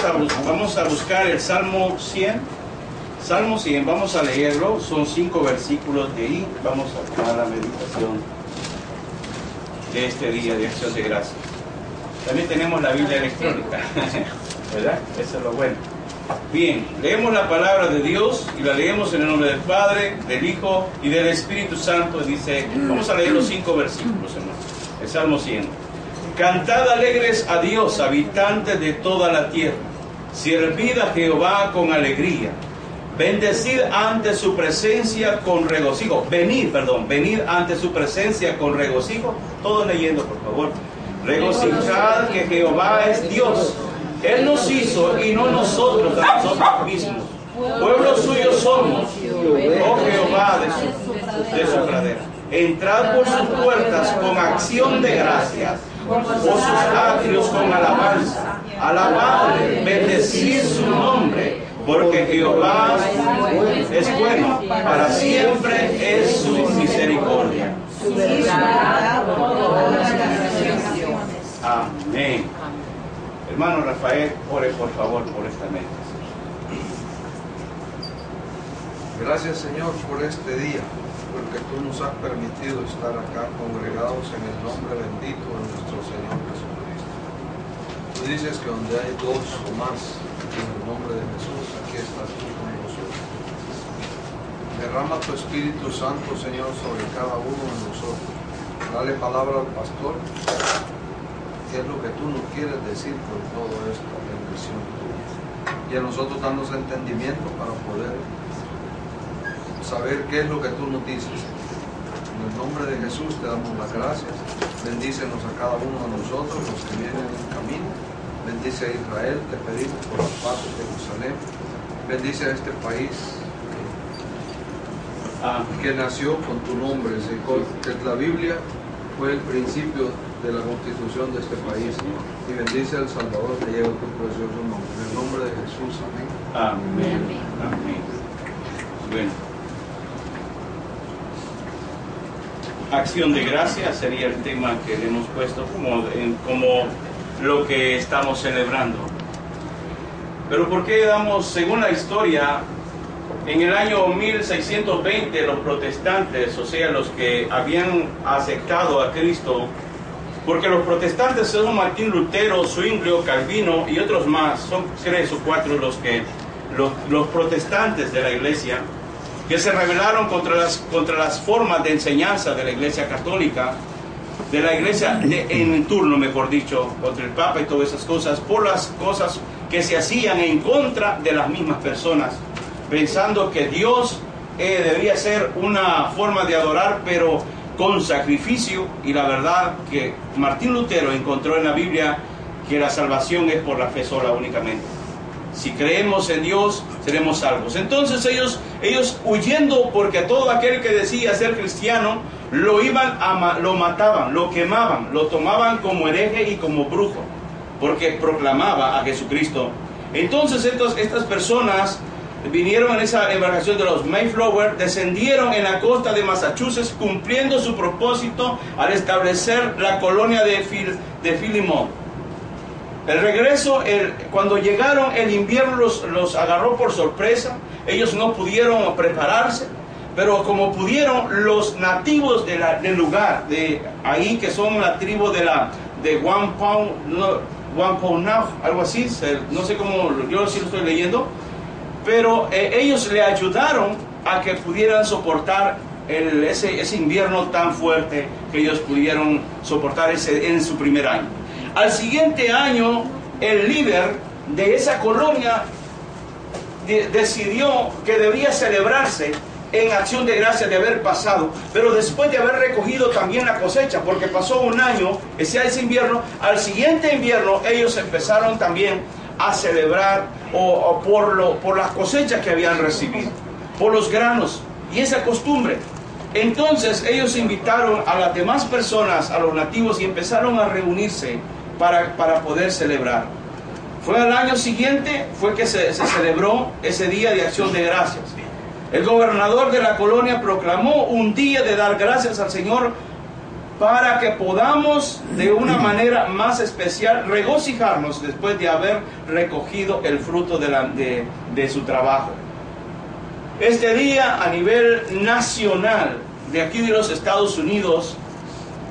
vamos a, vamos a buscar el Salmo 100. Salmo 100, vamos a leerlo, son cinco versículos de ahí. Vamos a tomar la meditación de este día de acción de gracias. También tenemos la Biblia electrónica, ¿verdad? Eso es lo bueno. Bien, leemos la palabra de Dios y la leemos en el nombre del Padre, del Hijo y del Espíritu Santo. Dice, vamos a leer los cinco versículos, hermano. El Salmo 100. Cantad alegres a Dios, habitantes de toda la tierra. Servid a Jehová con alegría. Bendecid ante su presencia con regocijo. Venid, perdón, venid ante su presencia con regocijo. Todos leyendo, por favor. Regocijad que Jehová es Dios él nos hizo y no nosotros a nosotros mismos. Pueblo suyo somos, oh Jehová de su, de su pradera. Entrad por sus puertas con acción de gracias, por sus atrios con alabanza. Alabadle, bendecid su nombre, porque Jehová es bueno, para siempre es su misericordia. Amén. Hermano Rafael, ore por favor por esta mesa. Gracias Señor por este día, porque tú nos has permitido estar acá congregados en el nombre bendito de nuestro Señor Jesucristo. Tú dices que donde hay dos o más en el nombre de Jesús, aquí estás tú con nosotros. Derrama tu Espíritu Santo, Señor, sobre cada uno de nosotros. Dale palabra al pastor qué es lo que tú nos quieres decir con todo esto, bendición tuya. Y a nosotros darnos entendimiento para poder saber qué es lo que tú nos dices. En el nombre de Jesús te damos las gracias. Bendícenos a cada uno de nosotros, los que vienen en camino. Bendice a Israel, te pedimos por la paz de Jerusalén. Bendice a este país que nació con tu nombre, que la Biblia fue el principio de la constitución de este país. Y bendice al Salvador que lleva tu precioso nombre. En el nombre de Jesús. Amén. Amén. Amén. Bueno. Acción de gracia sería el tema que le hemos puesto como, lo que estamos celebrando. Pero ¿por qué damos, según la historia, en el año 1620 los protestantes, o sea, los que habían aceptado a Cristo, porque los protestantes son Martín Lutero, Zwinglio, Calvino y otros más, son tres o cuatro los que los, protestantes de la iglesia que se rebelaron contra las, contra las formas de enseñanza de la iglesia católica, de la iglesia en turno, mejor dicho, contra el Papa y todas esas cosas, por las cosas que se hacían en contra de las mismas personas, pensando que Dios eh, debía ser una forma de adorar, pero con sacrificio y la verdad que Martín Lutero encontró en la Biblia que la salvación es por la fe sola únicamente. Si creemos en Dios, seremos salvos. Entonces ellos, ellos huyendo porque todo aquel que decía ser cristiano, lo iban a, lo mataban, lo quemaban, lo tomaban como hereje y como brujo, porque proclamaba a Jesucristo. Entonces estas personas vinieron en esa embarcación de los Mayflower, descendieron en la costa de Massachusetts cumpliendo su propósito al establecer la colonia de, Phil, de Philemon. El regreso, cuando llegaron el invierno los, los agarró por sorpresa, ellos no pudieron prepararse, pero como pudieron los nativos de la, del lugar, de ahí que son la tribu de la de Wampanoag, no, algo así, no sé cómo, yo sí lo estoy leyendo, pero eh, ellos le ayudaron a que pudieran soportar ese, ese, invierno tan fuerte que ellos pudieron soportar ese, en su primer año. Al siguiente año, el líder de esa colonia decidió que debía celebrarse en acción de gracia de haber pasado, pero después de haber recogido también la cosecha, porque pasó un año, ese, ese invierno, al siguiente invierno ellos empezaron también a celebrar o, por, lo, por las cosechas que habían recibido, por los granos y esa costumbre. Entonces ellos invitaron a las demás personas, a los nativos, y empezaron a reunirse para, para poder celebrar. Fue al año siguiente, fue que se, se celebró ese día de acción de gracias. El gobernador de la colonia proclamó un día de dar gracias al Señor para que podamos de una manera más especial regocijarnos después de haber recogido el fruto de, la- de- de su trabajo. Este día a nivel nacional de aquí de los Estados Unidos,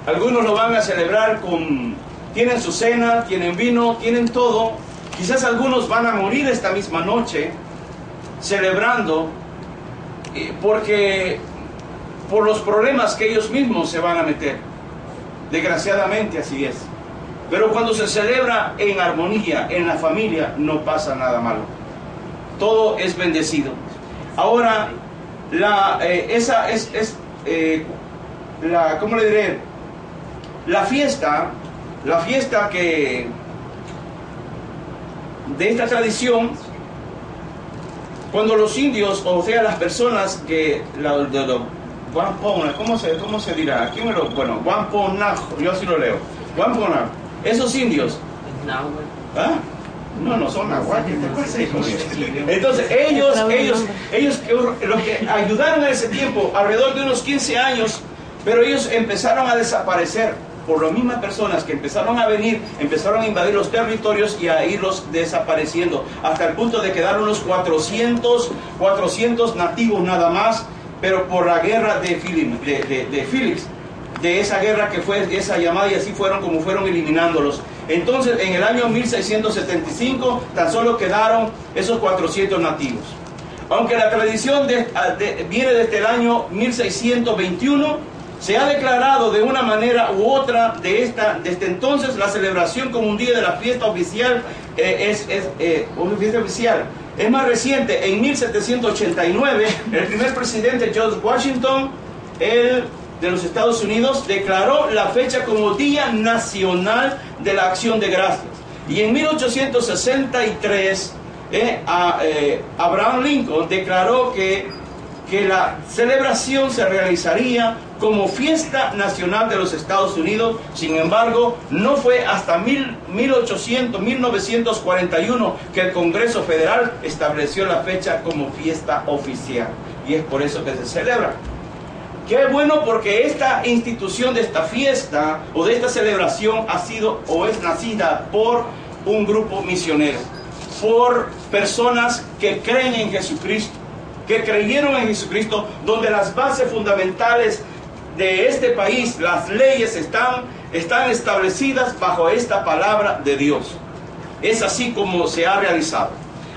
algunos lo van a celebrar con, tienen su cena, tienen vino, tienen todo. Quizás algunos van a morir esta misma noche celebrando eh, porque por los problemas que ellos mismos se van a meter. Desgraciadamente así es. Pero cuando se celebra en armonía, en la familia, no pasa nada malo. Todo es bendecido. Ahora, la, eh, esa es, es eh, la, ¿cómo le diré? La fiesta, la fiesta que de esta tradición, cuando los indios, o sea, las personas que, la, de los Wampona, ¿cómo se, ¿cómo se dirá? ¿Quién me lo, bueno, Wampona, yo así lo leo. Wampona, esos indios, ¿ah? No, no son nahuatl. Entonces, ellos, ellos, ellos, los que ayudaron en ese tiempo, alrededor de unos 15 años, pero ellos empezaron a desaparecer por las mismas personas que empezaron a venir, empezaron a invadir los territorios y a irlos desapareciendo, hasta el punto de quedar unos 400, 400 nativos nada más, pero por la guerra de, Philip, de, de, de Félix, de esa guerra que fue esa llamada y así fueron como fueron eliminándolos. Entonces, en el año 1675, tan solo quedaron esos 400 nativos. Aunque la tradición de- de- viene desde el año 1621, se ha declarado de una manera u otra de esta, desde entonces la celebración como un día de la fiesta oficial eh, es, es, eh, una fiesta oficial. Es más reciente, en 1789, el primer presidente George Washington, el de los Estados Unidos, declaró la fecha como Día Nacional de la Acción de Gracias. Y en 1863, eh, a- eh, Abraham Lincoln declaró que, que la celebración se realizaría como fiesta nacional de los Estados Unidos. Sin embargo, no fue hasta mil- 1800, 1941 que el Congreso Federal estableció la fecha como fiesta oficial. Y es por eso que se celebra. Qué bueno porque esta institución de esta fiesta o de esta celebración ha sido o es nacida por un grupo misionero, por personas que creen en Jesucristo, que creyeron en Jesucristo, donde las bases fundamentales de este país, las leyes están, están establecidas bajo esta palabra de Dios. Es así como se ha realizado.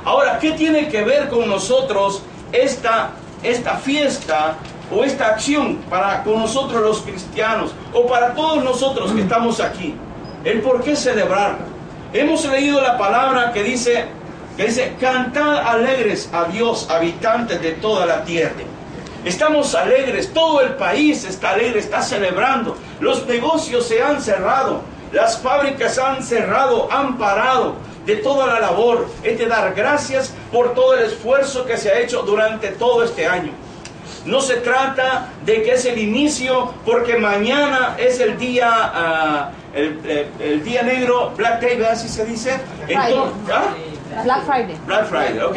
Ahora, ¿qué tiene que ver con nosotros esta, esta fiesta o esta acción para con nosotros los cristianos o para todos nosotros que estamos aquí? El por qué celebrarla. Hemos leído la palabra que dice, que dice, cantad alegres a Dios, habitantes de toda la tierra. Estamos alegres, todo el país está alegre, está celebrando. Los negocios se han cerrado, las fábricas han cerrado, han parado de toda la labor. Es de dar gracias por todo el esfuerzo que se ha hecho durante todo este año. No se trata de que es el inicio, porque mañana es el día, ah, el, el- el día negro, Black Day, ¿verdad? así se dice. Entonces, ¿ah? Black Friday. Black Friday, ok.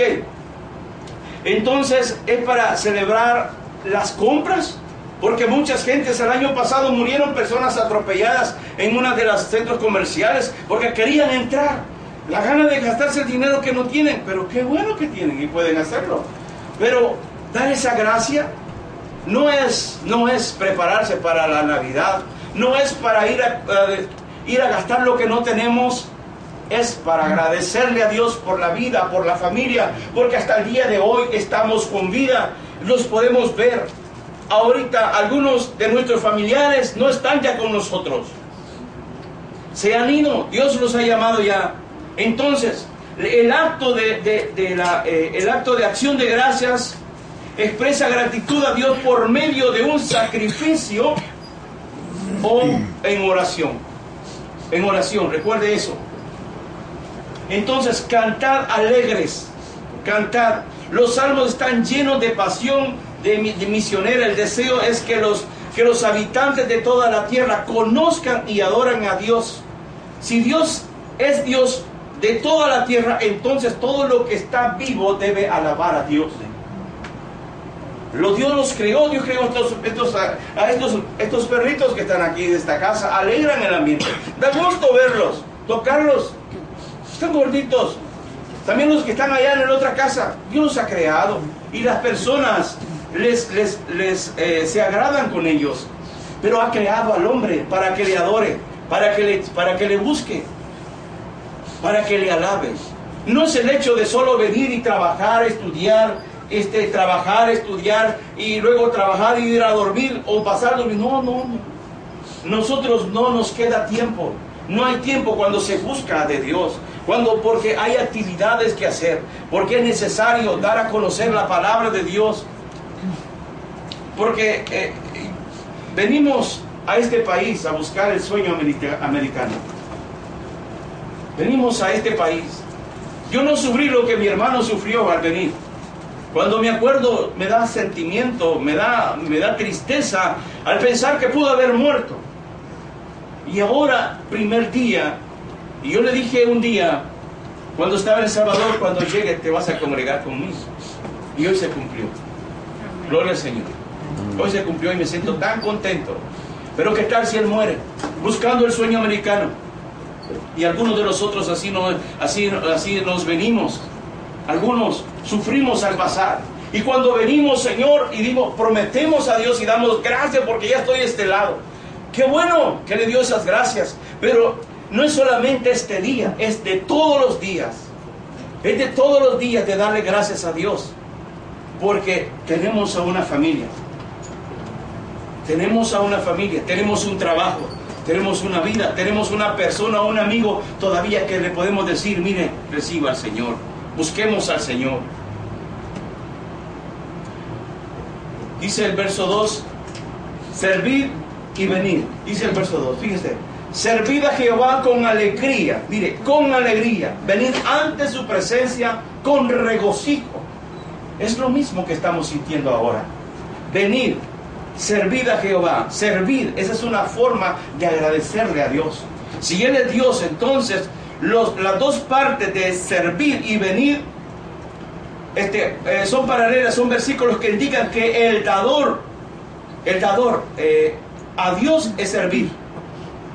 Entonces es para celebrar las compras, porque muchas gentes el año pasado murieron personas atropelladas en una de los centros comerciales porque querían entrar. La gana de gastarse el dinero que no tienen, pero qué bueno que tienen y pueden hacerlo. Pero dar esa gracia no es, no es prepararse para la Navidad, no es para ir ir a gastar lo que no tenemos, es para agradecerle a Dios por la vida, por la familia, porque hasta el día de hoy estamos con vida, los podemos ver. Ahorita algunos de nuestros familiares no están ya con nosotros, se han ido, Dios los ha llamado ya. Entonces, el acto de, de- la, eh, el acto de acción de gracias expresa gratitud a Dios por medio de un sacrificio o en oración. En oración, recuerde eso. Entonces, cantad alegres, cantad. Los salmos están llenos de pasión de, de misionera. El deseo es que los, que los habitantes de toda la tierra conozcan y adoran a Dios. Si Dios es Dios de toda la tierra, entonces todo lo que está vivo debe alabar a Dios. Lo Dios los creó, Dios creó estos, estos, a, estos, estos perritos que están aquí de esta casa, alegran el ambiente. Da gusto verlos, tocarlos. Están gorditos. También los que están allá en la otra casa, Dios los ha creado. Y las personas les, les, les eh, se agradan con ellos. Pero ha creado al hombre para que le adore, para que le, para que le busque, para que le alabe. No es el hecho de solo venir y trabajar, estudiar, este, trabajar, estudiar y luego trabajar y ir a dormir o pasar dormir. No, no, no. Nosotros no nos queda tiempo. No hay tiempo cuando se busca de Dios. Cuando porque hay actividades que hacer, porque es necesario dar a conocer la palabra de Dios. Porque eh, venimos a este país a buscar el sueño americano. Venimos a este país. Yo no sufrí lo que mi hermano sufrió al venir. Cuando me acuerdo me da sentimiento, me da, me da tristeza al pensar que pudo haber muerto. Y ahora, primer día, y yo le dije un día, cuando estaba en El Salvador, cuando llegue te vas a congregar conmigo. Y hoy se cumplió. Gloria al Señor. Hoy se cumplió y me siento tan contento. Pero ¿qué tal si Él muere? Buscando el sueño americano. Y algunos de nosotros así, no, así, así nos venimos. Algunos sufrimos al pasar. Y cuando venimos, Señor, y digo, prometemos a Dios y damos gracias porque ya estoy de este lado. Qué bueno que le dio esas gracias. Pero no es solamente este día, es de todos los días. Es de todos los días de darle gracias a Dios. Porque tenemos a una familia. Tenemos a una familia, tenemos un trabajo, tenemos una vida, tenemos una persona, un amigo todavía que le podemos decir, mire, reciba al Señor, busquemos al Señor. Dice el verso 2, servir y venir. Dice el verso 2, fíjese, servid a Jehová con alegría, mire, con alegría, venir ante su presencia con regocijo. Es lo mismo que estamos sintiendo ahora. Venir, servir a Jehová, servir, esa es una forma de agradecerle a Dios. Si Él es Dios, entonces los, las dos partes de servir y venir este, eh, son paralelas, son versículos que indican que el dador, el dador eh, a Dios es servir.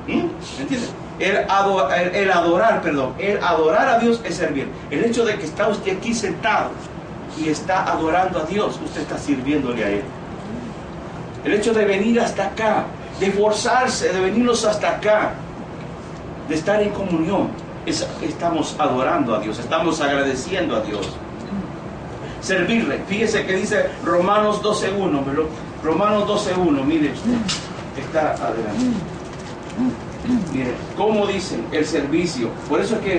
¿Mm? ¿Entiendes? El, adorar, perdón, el adorar a Dios es servir. El hecho de que está usted aquí sentado y está adorando a Dios, usted está sirviéndole a Él. El hecho de venir hasta acá, de forzarse, de venirnos hasta acá, de estar en comunión, estamos adorando a Dios, estamos agradeciendo a Dios. Servirle. Fíjese que dice Romanos 12.1. Romanos 12.1, mire usted. Está adelante. Mire, ¿cómo dicen el servicio? Por eso es que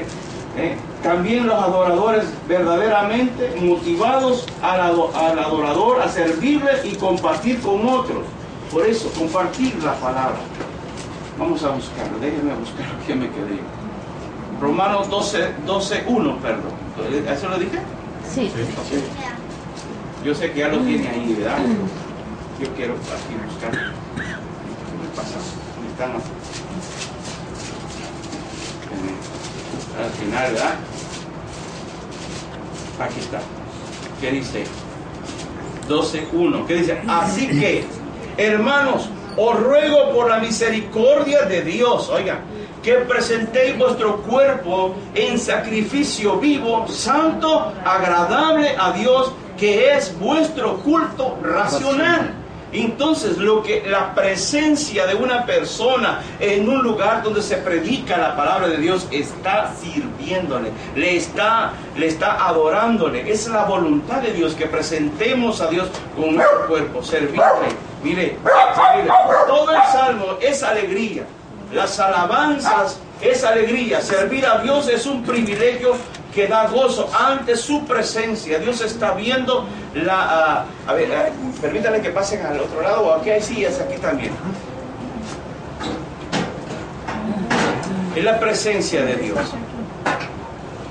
eh, también los adoradores verdaderamente motivados al, al, adorador a servirle y compartir con otros. Por eso, compartir la palabra. Vamos a buscarlo, déjenme buscar que me quedé. Romanos 12, 12 1, perdón. ¿Eso lo dije? Sí. sí. Yo sé que ya lo tiene ahí, ¿verdad? Yo quiero aquí buscar. ¿Qué me pasa? Están al final, ¿verdad? Aquí está. ¿Qué dice? 12.1. ¿Qué dice? Así que, hermanos, os ruego por la misericordia de Dios, oigan, que presentéis vuestro cuerpo en sacrificio vivo, santo, agradable a Dios, que es vuestro culto racional. Entonces, lo que la presencia de una persona en un lugar donde se predica la palabra de Dios está sirviéndole, le está, le está adorándole. Es la voluntad de Dios que presentemos a Dios con nuestro cuerpo, servirle. Mire, mire, todo el salmo es alegría. Las alabanzas es alegría. Servir a Dios es un privilegio que da gozo ante su presencia. Dios está viendo la... A ver, permítanle que pasen al otro lado, o aquí hay sillas, aquí también. Es la presencia de Dios.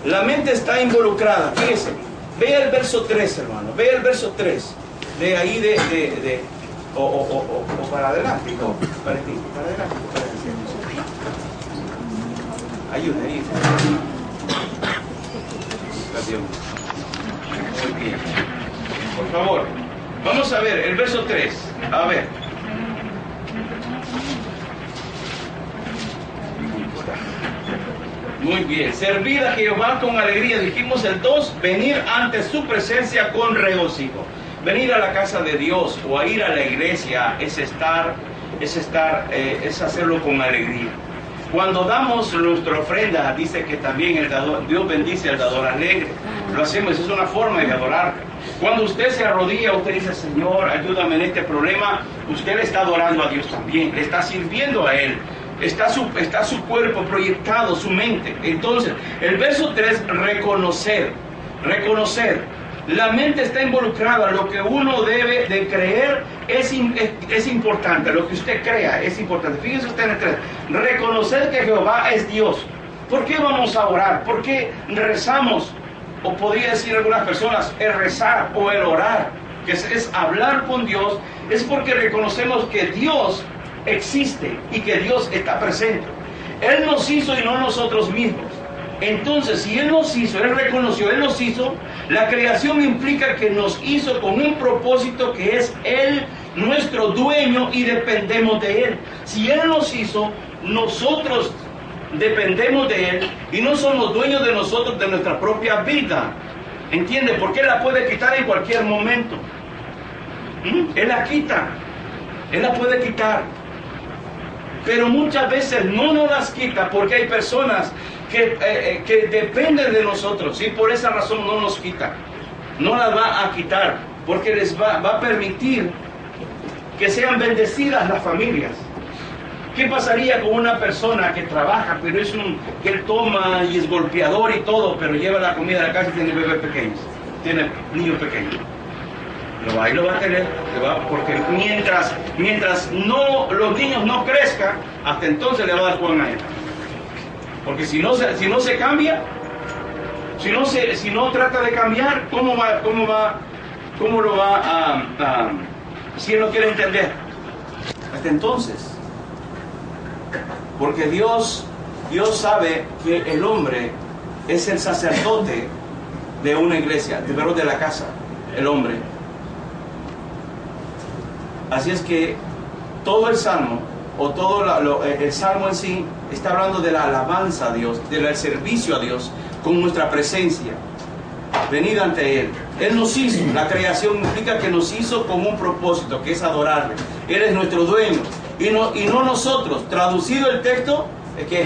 La mente está involucrada. Fíjense, vea el verso 3, hermano. Vea el verso 3. De ahí de... de, de o, o, o, o, para adelante. No, para, ti, para adelante. Para adelante. Ayuda ahí. Muy bien. Por favor, Vamos a ver el verso 3. A ver. Muy bien. Servir a Jehová con alegría. Dijimos el 2. Venir ante su presencia con regocijo. Venir a la casa de Dios o a ir a la iglesia es estar, es estar, eh, es hacerlo con alegría. Cuando damos nuestra ofrenda, dice que también el dador, Dios bendice al dador alegre. Lo hacemos, es una forma de adorar. Cuando usted se arrodilla, usted dice, Señor, ayúdame en este problema, usted le está adorando a Dios también, le está sirviendo a Él. Está su, está su cuerpo proyectado, su mente. Entonces, el verso 3, reconocer, reconocer. La mente está involucrada, lo que uno debe de creer es, importante, lo que usted crea es importante. Fíjese usted en el 3, reconocer que Jehová es Dios. ¿Por qué vamos a orar? ¿Por qué rezamos? O podría decir algunas personas, el rezar o el orar, que es hablar con Dios, es porque reconocemos que Dios existe y que Dios está presente. Él nos hizo y no nosotros mismos. Entonces, si Él nos hizo, Él reconoció, Él nos hizo, la creación implica que nos hizo con un propósito que es Él nuestro dueño y dependemos de Él. Si Él nos hizo, nosotros dependemos de Él y no somos dueños de nosotros, de nuestra propia vida. ¿Entiende? Porque Él la puede quitar en cualquier momento. ¿Mm? Él la quita. Él la puede quitar. Pero muchas veces no nos las quita porque hay personas que, eh, que dependen de nosotros y por esa razón no nos quita. No las va a quitar porque les va, va a permitir que sean bendecidas las familias. ¿Qué pasaría con una persona que trabaja, pero es un, que toma y es golpeador y todo, pero lleva la comida a la casa y tiene bebés pequeños, tiene niños pequeños? Lo va y lo va a tener, porque mientras, mientras no, los niños no crezcan, hasta entonces le va a dar Juan a él. Porque si no se, si no se cambia, si no, se, si no trata de cambiar, ¿cómo va, cómo va, cómo lo va a, a si él no quiere entender? Hasta entonces. Porque Dios, Dios sabe que el hombre es el sacerdote de una iglesia, de, de la casa, el hombre. Así es que todo el salmo, o todo lo, el salmo en sí, está hablando de la alabanza a Dios, del servicio a Dios, con nuestra presencia. Venid ante Él. Él nos hizo, la creación implica que nos hizo con un propósito, que es adorarle. Él es nuestro dueño, y no, y no nosotros. Traducido el texto, que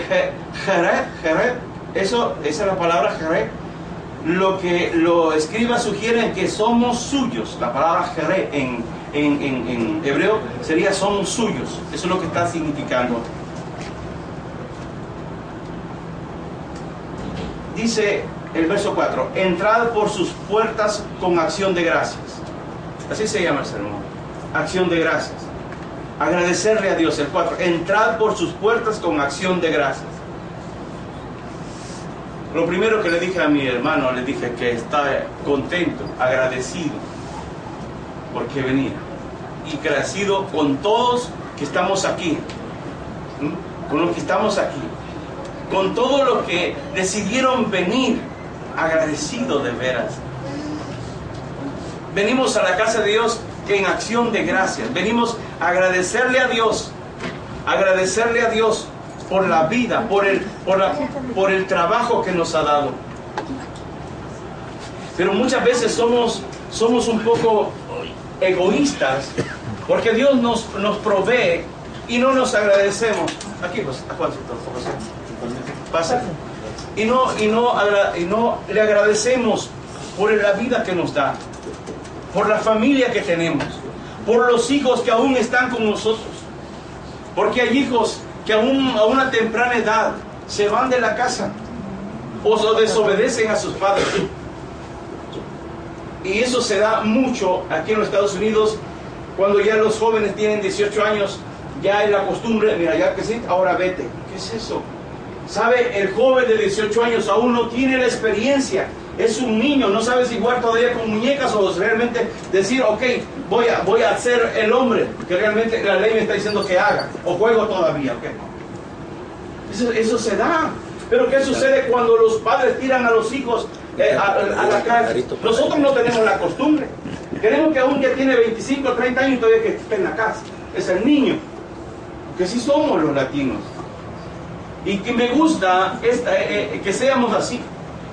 Jerez, Jerez, eso, esa es la palabra Jerez, lo que los escribas sugieren que somos suyos. La palabra Jerez en, en, hebreo sería somos suyos. Eso es lo que está significando. Dice el verso 4, entrad por sus puertas con acción de gracias. Así se llama el sermón. Acción de gracias. Agradecerle a Dios. El 4, entrad por sus puertas con acción de gracias. Lo primero que le dije a mi hermano, le dije que está contento, agradecido, porque venía. Y agradecido con todos que estamos aquí, con los que estamos aquí, con todos los que decidieron venir, agradecido de veras. Venimos a la casa de Dios en acción de gracias. Venimos a agradecerle a Dios, agradecerle a Dios por la vida, por el, por, la, por el trabajo que nos ha dado. Pero muchas veces somos, somos un poco egoístas porque Dios nos, nos provee y no nos agradecemos. Aquí, pues, José. Pasa. Y no, y, no, y no le agradecemos por la vida que nos da, por la familia que tenemos, por los hijos que aún están con nosotros. Porque hay hijos que aún a una temprana edad se van de la casa o desobedecen a sus padres. Y eso se da mucho aquí en los Estados Unidos cuando ya los jóvenes tienen 18 años, ya es la costumbre, mira, ya que sí, ahora vete. ¿Qué es eso? ¿Sabe? El joven de 18 años aún no tiene la experiencia. Es un niño, no sabe si jugar todavía con muñecas o realmente decir, ok, voy a, voy a ser el hombre que realmente la ley me está diciendo que haga. O juego todavía, ok. Eso, eso se da. Pero ¿qué sucede cuando los padres tiran a los hijos eh, a, a la calle. Nosotros no tenemos la costumbre. Queremos que aún que tiene 25 o 30 años todavía que esté en la casa. Es el niño. Que sí somos los latinos. Y que me gusta esta, eh, eh, que seamos así.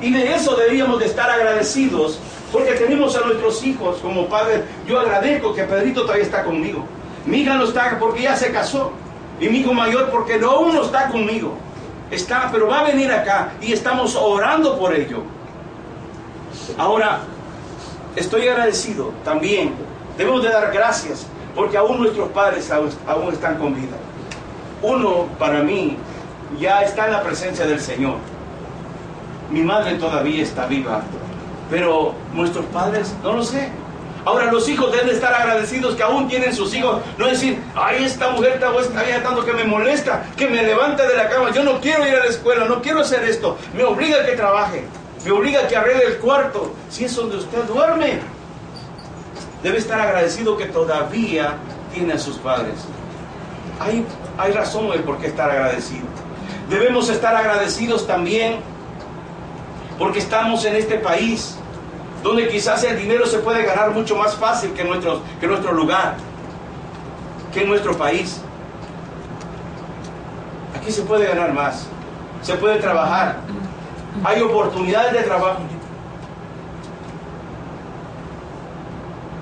Y de eso deberíamos de estar agradecidos. Porque tenemos a nuestros hijos como padres. Yo agradezco que Pedrito todavía está conmigo. Mi hija no está porque ya se casó. Y mi hijo mayor porque no, aún no está conmigo. Está, pero va a venir acá y estamos orando por ello. Ahora, estoy agradecido también. Debemos de dar gracias porque aún nuestros padres aún, están con vida. Uno, para mí, ya está en la presencia del Señor. Mi madre todavía está viva, pero nuestros padres, no lo sé. Ahora los hijos deben de estar agradecidos que aún tienen sus hijos. No decir, ay, esta mujer está, está tanto que me molesta, que me levante de la cama. Yo no quiero ir a la escuela, no quiero hacer esto. Me obliga a que trabaje, me obliga a que arregle el cuarto. Si es donde usted duerme, debe estar agradecido que todavía tiene a sus padres. Hay, hay razón por qué estar agradecido. Debemos estar agradecidos también porque estamos en este país donde quizás el dinero se puede ganar mucho más fácil que, nuestro, que nuestro lugar, que en nuestro país. Aquí se puede ganar más, se puede trabajar, hay oportunidades de trabajo.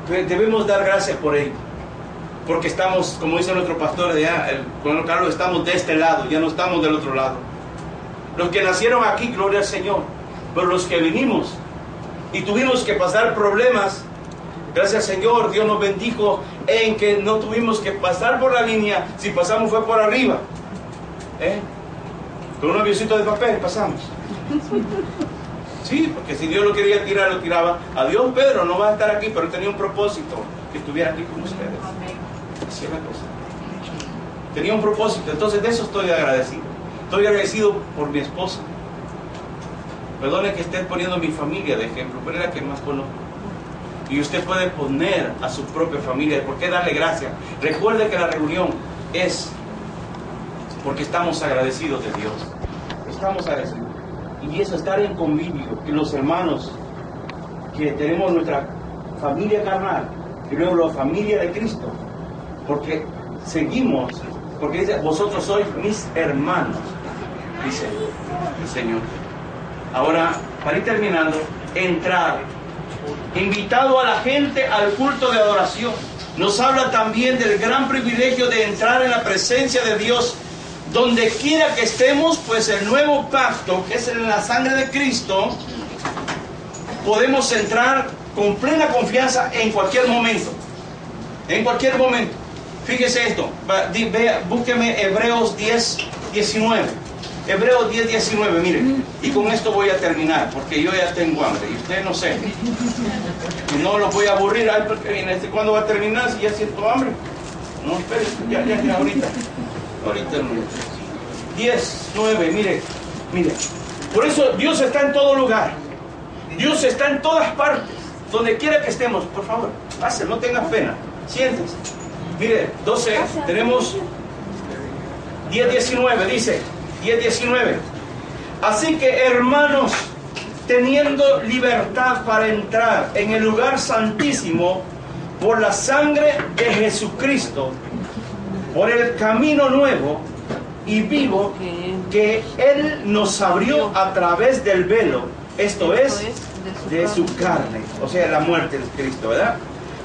Debemos dar gracias por ello, porque estamos, como dice nuestro pastor allá, el, Carlos, estamos de este lado, ya no estamos del otro lado. Los que nacieron aquí, gloria al Señor, pero los que vinimos y tuvimos que pasar problemas. Gracias Señor, Dios nos bendijo en que no tuvimos que pasar por la línea, si pasamos fue por arriba. ¿Eh? Con un avioncito de papel pasamos. Sí, porque si Dios lo quería tirar, lo tiraba. Adiós Pedro, no va a estar aquí, pero tenía un propósito, que estuviera aquí con ustedes. Así es la cosa. Tenía un propósito, entonces de eso estoy agradecido. Estoy agradecido por mi esposa. Perdone que esté poniendo mi familia de ejemplo, pero es la que más conozco. Y usted puede poner a su propia familia. ¿Por qué darle gracias? Recuerde que la reunión es porque estamos agradecidos de Dios. Estamos agradecidos. Y eso, estar en convivio, que los hermanos, que tenemos nuestra familia carnal, y luego la familia de Cristo, porque seguimos, porque dice, vosotros sois mis hermanos, dice el Señor. Ahora, para ir terminando, entrar. Invitado a la gente al culto de adoración. Nos habla también del gran privilegio de entrar en la presencia de Dios. Donde quiera que estemos, pues el nuevo pacto, que es en la sangre de Cristo, podemos entrar con plena confianza en cualquier momento. En cualquier momento. Fíjese esto, búsqueme Hebreos 10, 19. Hebreos 10, 19, miren. Y con esto voy a terminar, porque yo ya tengo hambre. Y usted no sé. No lo voy a aburrir. Ay, este, ¿Cuándo va a terminar si ya siento hambre? No, espere, ya, ya, ya, ahorita. Ahorita no. 10, 9, mire, mire. Por eso Dios está en todo lugar. Dios está en todas partes. Donde quiera que estemos, por favor, pase, no tenga pena. Siéntese. Mire, 12, tenemos 10, 19, dice. 10.19. Así que hermanos, teniendo libertad para entrar en el lugar santísimo por la sangre de Jesucristo, por el camino nuevo y vivo que Él nos abrió a través del velo, esto es, de su carne, o sea, la muerte de Cristo, ¿verdad?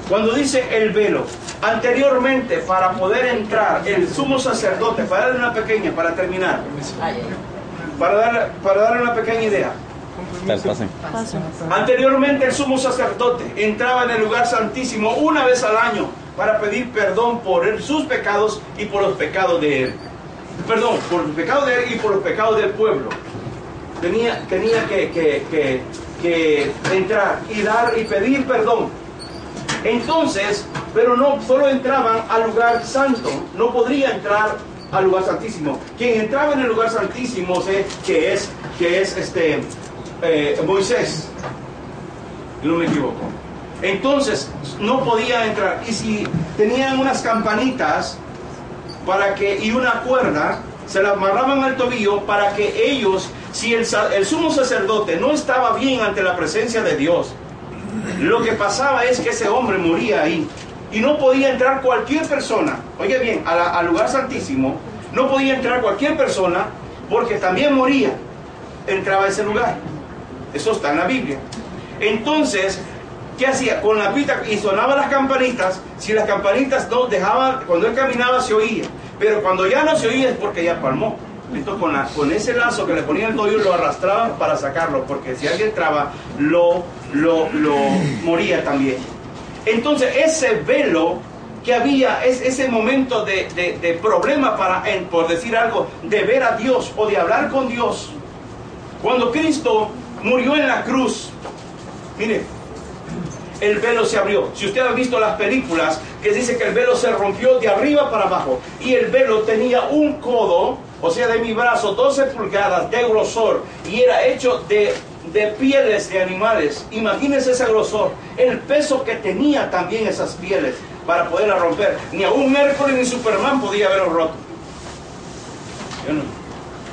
Cuando dice el velo, anteriormente para poder entrar el sumo sacerdote, para darle una pequeña, para terminar, para, dar, para darle una pequeña idea. Anteriormente el sumo sacerdote entraba en el lugar santísimo una vez al año para pedir perdón por sus pecados y por los pecados de él. Perdón, por los pecados de él y por los pecados del pueblo. Tenía, tenía que, que, que entrar y dar y pedir perdón entonces, pero no solo entraban al lugar santo, no podría entrar al lugar santísimo. Quien entraba en el lugar santísimo sé que es que es este eh, Moisés. No me equivoco. Entonces no podía entrar. Y si tenían unas campanitas para que y una cuerda, se la amarraban al tobillo para que ellos si el, sumo sacerdote no estaba bien ante la presencia de Dios, lo que pasaba es que ese hombre moría ahí. Y no podía entrar cualquier persona, oye bien, al lugar santísimo, no podía entrar cualquier persona porque también moría. Entraba a ese lugar. Eso está en la Biblia. Entonces, ¿qué hacía? Con la pita y sonaban las campanitas. Si las campanitas no dejaban, cuando él caminaba se oía. Pero cuando ya no se oía es porque ya palmó. Entonces con, la- con ese lazo que le ponía el tobillo lo arrastraban para sacarlo, porque si alguien entraba, lo, lo, lo moría también. Entonces ese velo que había, es ese momento de, de- de problema para, en- por decir algo, de ver a Dios o de hablar con Dios. Cuando Cristo murió en la cruz, mire, el velo se abrió. Si usted ha visto las películas que dice que el velo se rompió de arriba para abajo y el velo tenía un codo, o sea, de mi brazo, 12 pulgadas de grosor y era hecho de, de pieles de animales. Imagínense ese grosor, el peso que tenía también esas pieles para poderla romper. Ni aún Hércules ni Superman podía haberlo roto.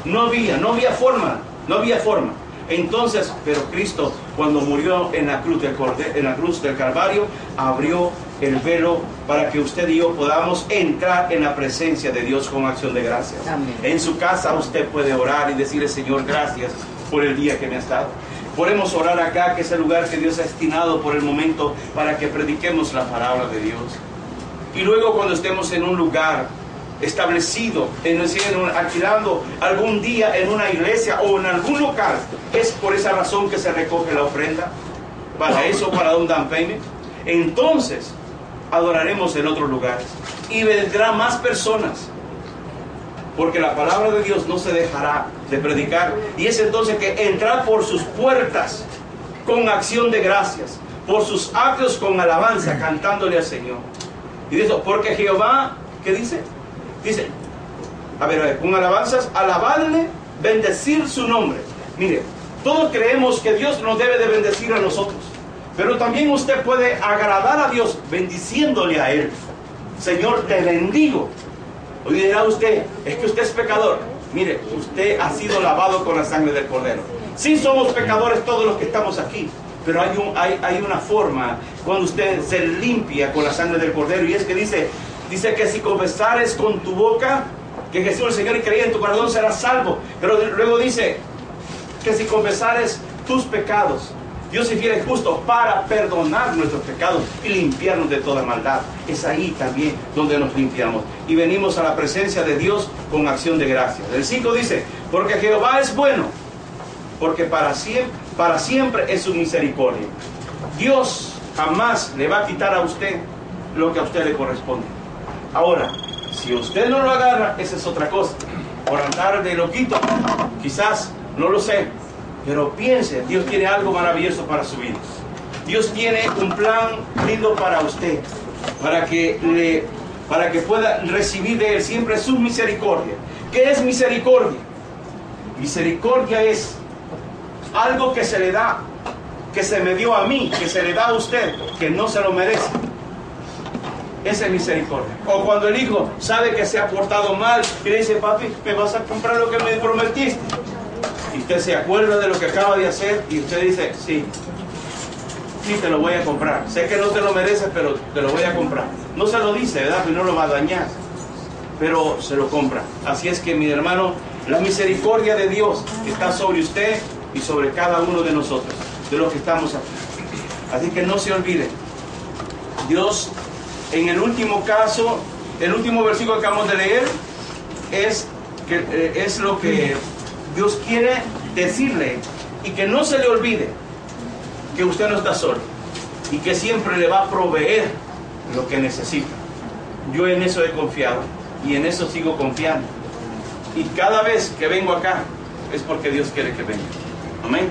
No había, no había forma, no había forma. Entonces, pero Cristo, cuando murió en la cruz del, en la cruz del Calvario, abrió el velo para que usted y yo podamos entrar en la presencia de Dios con acción de gracias. Amén. En su casa usted puede orar y decirle, Señor, gracias por el día que me has dado. Podemos orar acá, que es el lugar que Dios ha destinado por el momento para que prediquemos la palabra de Dios. Y luego cuando estemos en un lugar establecido, en, en alquilando algún día en una iglesia o en algún local, es por esa razón que se recoge la ofrenda, para eso, para un down payment. Entonces, adoraremos en otros lugares y vendrán más personas. Porque la palabra de Dios no se dejará de predicar. Y es entonces que entrar por sus puertas con acción de gracias, por sus actos con alabanza, cantándole al Señor. Y dice, porque Jehová, ¿qué dice? Dice, a ver, a ver, con alabanzas, alabarle, bendecir su nombre. Mire, todos creemos que Dios nos debe de bendecir a nosotros, pero también usted puede agradar a Dios bendiciéndole a Él. Señor, te bendigo. Hoy dirá usted, es que usted es pecador. Mire, usted ha sido lavado con la sangre del Cordero. Sí somos pecadores todos los que estamos aquí, pero hay, un, hay, hay una forma cuando usted se limpia con la sangre del Cordero y es que dice, dice que si confesares con tu boca que Jesús es el Señor y en tu corazón serás salvo. Pero luego dice que si confesares tus pecados, Dios es fiel y justo para perdonar nuestros pecados y limpiarnos de toda maldad. Es ahí también donde nos limpiamos. Y venimos a la presencia de Dios con acción de gracias. El 5 dice, porque Jehová es bueno, porque para siempre es su misericordia. Dios jamás le va a quitar a usted lo que a usted le corresponde. Ahora, si usted no lo agarra, esa es otra cosa. Por andar de loquito, quizás, no lo sé, pero piense, Dios tiene algo maravilloso para su vida. Dios tiene un plan lindo para usted, para que, le, para que pueda recibir de Él siempre su misericordia. ¿Qué es misericordia? Misericordia es algo que se le da, que se me dio a mí, que se le da a usted, que no se lo merece. Esa es misericordia. O cuando el hijo sabe que se ha portado mal y le dice, papi, ¿me vas a comprar lo que me prometiste? Y usted se acuerda de lo que acaba de hacer y usted dice, sí, sí te lo voy a comprar. Sé que no te lo mereces, pero te lo voy a comprar. No se lo dice, ¿verdad? Y no lo va a dañar, pero se lo compra. Así es que, mi hermano, la misericordia de Dios está sobre usted y sobre cada uno de nosotros, de los que estamos aquí. Así que no se olviden. Dios, en el último caso, el último versículo que acabamos de leer, es, que, eh, es lo que Dios quiere decirle y que no se le olvide que usted no está solo y que siempre le va a proveer lo que necesita. Yo en eso he confiado y en eso sigo confiando. Y cada vez que vengo acá es porque Dios quiere que venga. Amén.